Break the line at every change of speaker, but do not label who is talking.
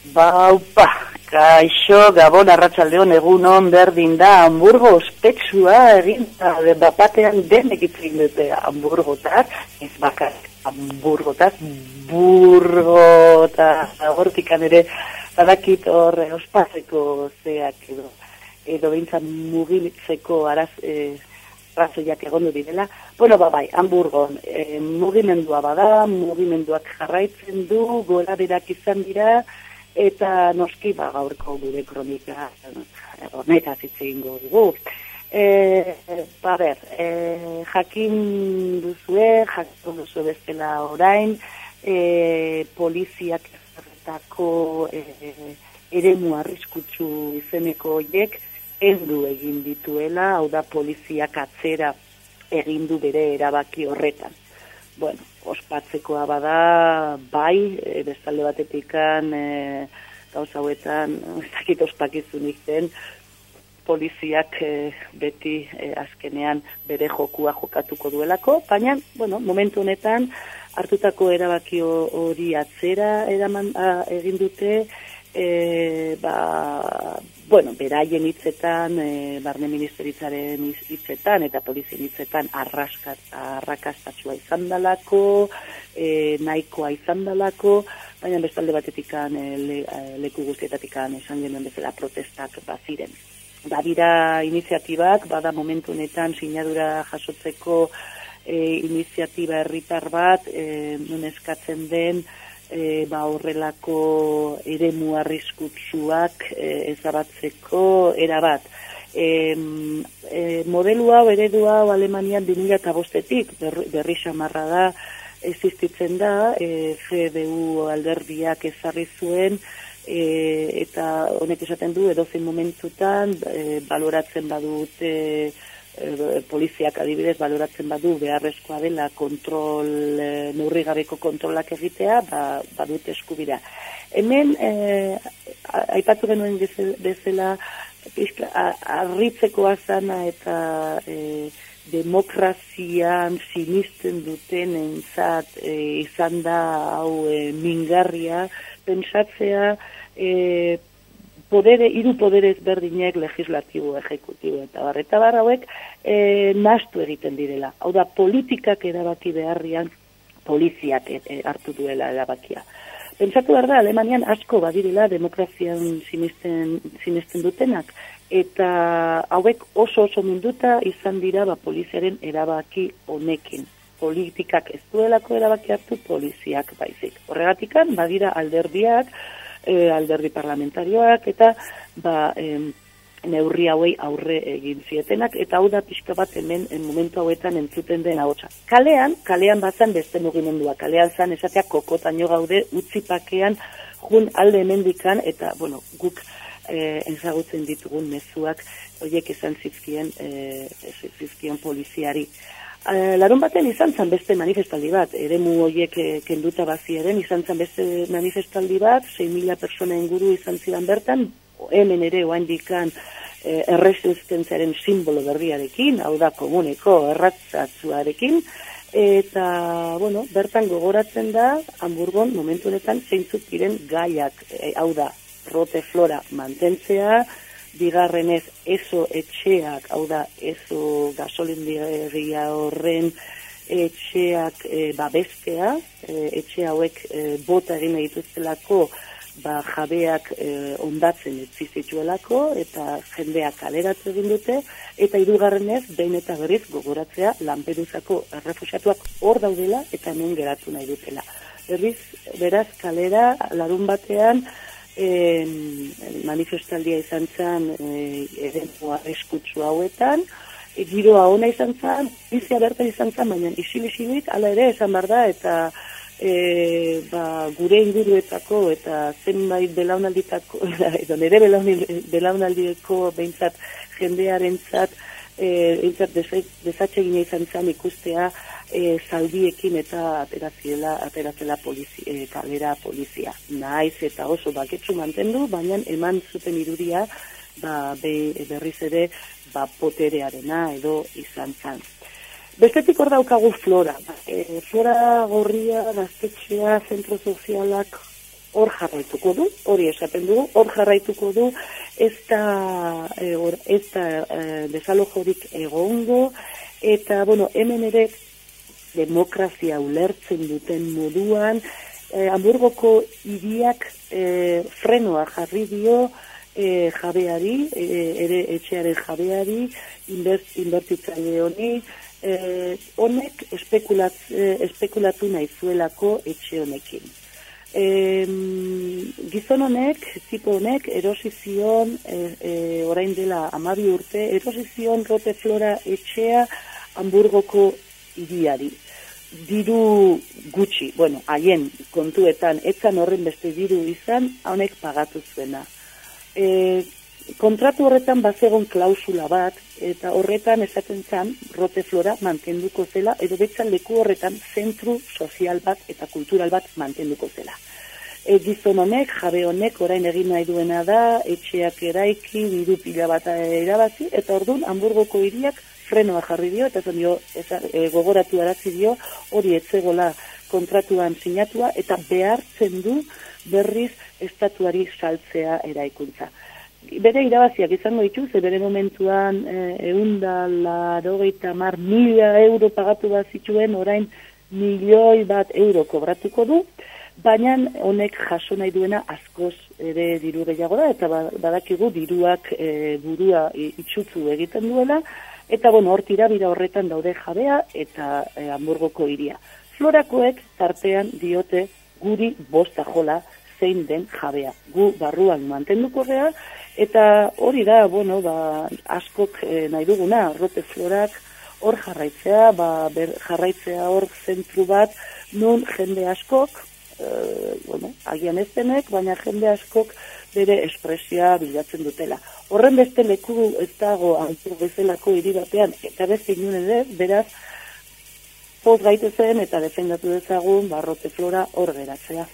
Baupa, kaixo, gabon, arratsaldeon egun on berdin da, hamburgo ospetsua egin, bapatean denek itzin dute hamburgotar, ez bakar, hamburgotar, burgotar, hortikan ere, badakit hor, ospazeko zeak edo, edo bintzan mugitzeko araz, e, razoiak egon direla. Bueno, ba, bai, hamburgon, e, mugimendua bada, mugimenduak jarraitzen du, gora berak izan dira, eta noski ba gaurko gure kronika honetaz hitz egingo dugu. E, ba ber, e, jakin duzue, jakin duzu bezala orain, e, poliziak ezarretako e, ere arriskutsu izeneko horiek endu egin dituela, hau da poliziak atzera egin du bere erabaki horretan. Bueno, ospatzekoa bada, bai, e, bestalde batetikan, e, gauza hauetan, ez dakit ospakizunik den, poliziak e, beti e, azkenean bere jokua jokatuko duelako, baina, bueno, momentu honetan, hartutako erabaki hori atzera eraman, egin dute, e, ba, bueno, beraien hitzetan, e, barne ministeritzaren hitzetan eta polizien hitzetan arraskat, arrakastatua izan dalako, e, nahikoa izan dalako, baina bestalde batetikan e, le, leku guztietatikan esan genuen bezala protestak baziren. Badira iniziatibak, bada momentu honetan sinadura jasotzeko e, iniziatiba herritar bat, e, nun eskatzen den, e, ba horrelako eremu arriskutsuak e, ezabatzeko erabat. E, e, modelu hau, eredu hau Alemanian 2005etik berri, xamarra da existitzen da, e, FDU alderdiak ezarri zuen, e, eta honek esaten du, edozein momentutan, e, baloratzen badute, e, poliziak adibidez baloratzen badu beharrezkoa dela kontrol e, neurri gabeko kontrolak egitea ba, badut eskubira hemen e, aipatu genuen bezala arritzeko azana eta e, demokrazian sinisten duten entzat e, izan da hau e, mingarria. Pensatzea e, podere, iru poderez berdinek legislatibo, ejecutibo eta barreta barrauek e, nastu egiten direla. Hau da, politikak erabaki beharrian poliziak e, e, hartu duela erabakia. Pentsatu behar da, Alemanian asko badirela demokrazian sinisten, sinisten dutenak, eta hauek oso oso munduta izan dira ba, poliziaren erabaki honekin. Politikak ez duelako erabaki hartu poliziak baizik. Horregatikan, badira alderdiak, e, alderdi parlamentarioak eta ba, e, neurri hauei aurre egin zietenak eta hau da pixka bat hemen en momentu hauetan entzuten den ahotsa. Kalean, kalean bazan beste mugimendua, kalean zan esatea kokotaino gaude utzipakean jun alde hemendikan eta bueno, guk e, enzagutzen ditugun mezuak horiek izan zizkien, e, zizkien poliziari. Uh, larun baten izan zen beste manifestaldi bat, ere mu horiek eh, kenduta baziaren, izan zen beste manifestaldi bat, 6.000 persona inguru izan zidan bertan, hemen ere oain dikan eh, erresistentziaren simbolo berriarekin, hau da komuneko erratzatzuarekin, eta, bueno, bertan gogoratzen da, Hamburgon momentu honetan zeintzuk diren gaiak, hau da, rote flora mantentzea, bigarrenez eso etxeak, hau da, eso gasolindia horren etxeak e, babestea, e, etxe hauek e, bota egin dituztelako ba, jabeak e, ondatzen etzizituelako eta jendeak aleratu egin dute, eta hirugarrenez behin eta berriz gogoratzea lanperuzako refusiatuak hor daudela eta hemen geratu nahi dutela. Berriz, beraz, kalera, larun batean, e, manifestaldia izan zen e, edenua eskutsu hauetan, e, giroa ona izan zen, bizia bertan izan zen, baina isil ala ere esan bar da, eta e, ba, gure inguruetako eta zenbait belaunalditako, edo nire belaunaldiko behintzat jendearen zat, e, desatxegina izan zen ikustea, e, zaldiekin eta ateraziela, ateratzela polizi, e, kalera polizia. Naiz eta oso baketsu mantendu, baina eman zuten irudia ba, be, berriz ere ba, poterearena edo izan zan. Bestetik hor daukagu flora. E, flora gorria, gaztetxea, zentro sozialak hor jarraituko du, hori esaten dugu, hor jarraituko du, ez da, e, or, ez da e, desalojorik egongo, eta, bueno, hemen ere demokrazia ulertzen duten moduan, e, Hamburgoko hiriak e, frenoa jarri dio e, jabeari, e, ere etxearen jabeari, inbertitzaile honi, e, honek espekulat, e, espekulatu nahi zuelako etxe honekin. E, gizon honek, tipo honek, erosizion, e, e, orain dela amabi urte, erosizion rote flora etxea Hamburgoko iriari. Diru gutxi, bueno, haien kontuetan, etzan horren beste diru izan, honek pagatu zuena. E, kontratu horretan bazegon klausula bat, eta horretan esaten zan, rote flora mantenduko zela, edo betzan leku horretan zentru sozial bat eta kultural bat mantenduko zela. E, gizon honek, jabe honek, orain egin nahi duena da, etxeak eraiki, diru pila bat erabazi, eta orduan, Hamburgoko hiriak frenoa jarri dio, eta dio, e, gogoratu arazi dio, hori etzegola kontratuan sinatua, eta behartzen du berriz estatuari saltzea eraikuntza. Bere irabaziak izango ditu, ze bere momentuan e, eundala dogeita mar mila euro pagatu bat zituen, orain milioi bat euro kobratuko du, baina honek jaso nahi duena askoz ere diru gehiago da, eta ba, badakigu diruak e, burua itxutzu egiten duela, eta bueno, hor tirabira horretan daude jabea eta e, hamburgoko iria. Florakoek tartean diote guri bosta jola zein den jabea. Gu barruan mantenduko gea, eta hori da, bueno, ba, askok e, nahi duguna, rote florak, hor jarraitzea, ba, ber, jarraitzea hor zentru bat, nun jende askok, e, bueno, agian ez denek, baina jende askok bere espresia bilatzen dutela. Horren beste leku ez dago antu bezalako hiri batean, eta beste inunen ez, beraz, poz gaitezen eta defendatu dezagun barrote flora hor geratzea.